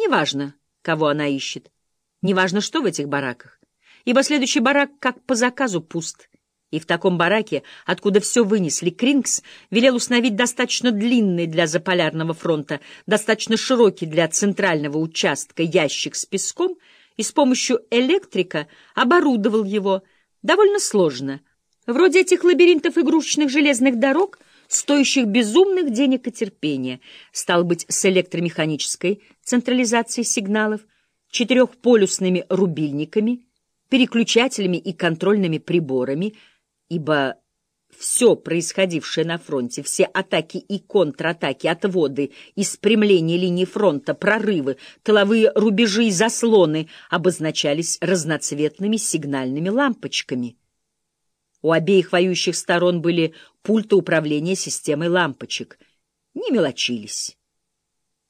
Неважно, кого она ищет. Неважно, что в этих бараках. Ибо следующий барак, как по заказу, пуст. И в таком бараке, откуда все вынесли, Крингс велел установить достаточно длинный для Заполярного фронта, достаточно широкий для центрального участка ящик с песком и с помощью электрика оборудовал его довольно сложно, вроде этих лабиринтов игрушечных железных дорог, стоящих безумных денег и терпения, стал быть, с электромеханической централизацией сигналов, четырехполюсными рубильниками, переключателями и контрольными приборами — ибо все происходившее на фронте, все атаки и контратаки, отводы и спрямления линии фронта, прорывы, тыловые рубежи и заслоны обозначались разноцветными сигнальными лампочками. У обеих воюющих сторон были пульты управления системой лампочек. Не мелочились.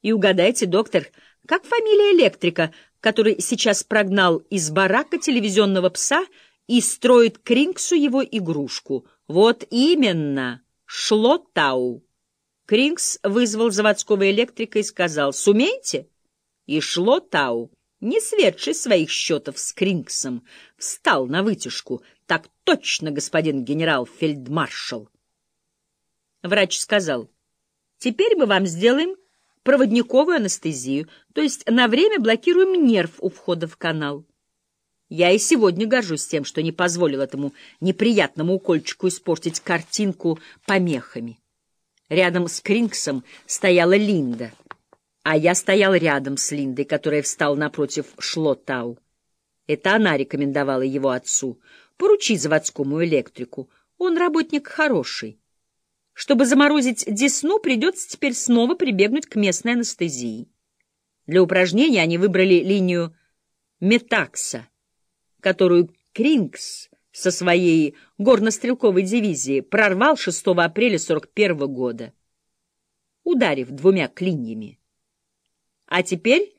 И угадайте, доктор, как фамилия электрика, который сейчас прогнал из барака телевизионного пса — и строит Крингсу его игрушку. Вот именно, Шлотау. Крингс вызвал заводского электрика и сказал «Сумеете?» И Шлотау, не светший своих счетов с Крингсом, встал на вытяжку. «Так точно, господин генерал-фельдмаршал!» Врач сказал «Теперь мы вам сделаем проводниковую анестезию, то есть на время блокируем нерв у входа в канал». Я и сегодня горжусь тем, что не позволил этому неприятному укольчику испортить картинку помехами. Рядом с Крингсом стояла Линда, а я стоял рядом с Линдой, которая встал напротив Шлотау. Это она рекомендовала его отцу. Поручи заводскому электрику, он работник хороший. Чтобы заморозить десну, придется теперь снова прибегнуть к местной анестезии. Для упражнения они выбрали линию метакса — которую Крингс со своей горнострелковой дивизией прорвал 6 апреля 41 года, ударив двумя клиньями. А теперь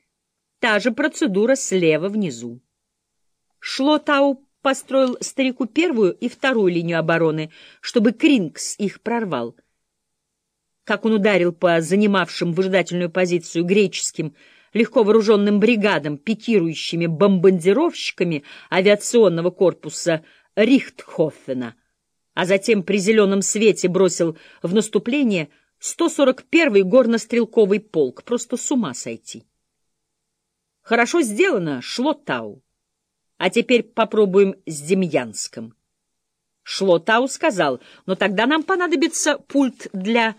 та же процедура слева внизу. Шлотау построил старику первую и вторую линию обороны, чтобы Крингс их прорвал. Как он ударил по занимавшим выжидательную позицию греческим легко вооруженным бригадам, пикирующими бомбардировщиками авиационного корпуса Рихтхофена, а затем при зеленом свете бросил в наступление 141-й горнострелковый полк. Просто с ума сойти. Хорошо сделано, шло Тау. А теперь попробуем с Демьянском. Шло Тау сказал, но тогда нам понадобится пульт для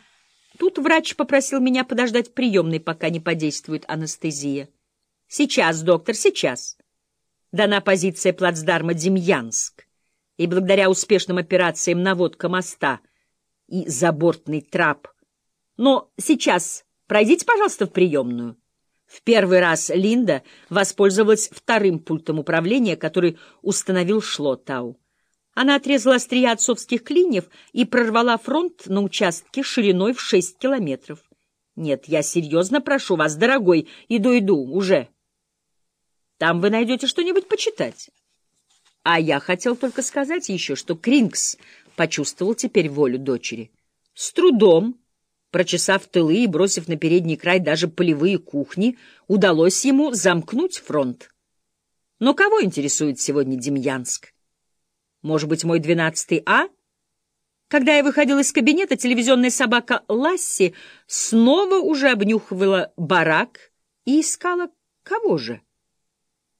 Тут врач попросил меня подождать приемной, пока не подействует анестезия. Сейчас, доктор, сейчас. Дана позиция плацдарма Демьянск. И благодаря успешным операциям наводка моста и забортный трап. Но сейчас пройдите, пожалуйста, в приемную. В первый раз Линда воспользовалась вторым пультом управления, который установил Шлотау. Она отрезала острия отцовских клиньев и прорвала фронт на участке шириной в шесть километров. Нет, я серьезно прошу вас, дорогой, иду-иду, уже. Там вы найдете что-нибудь почитать. А я хотел только сказать еще, что Крингс почувствовал теперь волю дочери. С трудом, прочесав тылы и бросив на передний край даже полевые кухни, удалось ему замкнуть фронт. Но кого интересует сегодня Демьянск? Может быть, мой двенадцатый А? Когда я выходил из кабинета, телевизионная собака Ласси снова уже обнюхивала барак и искала кого же?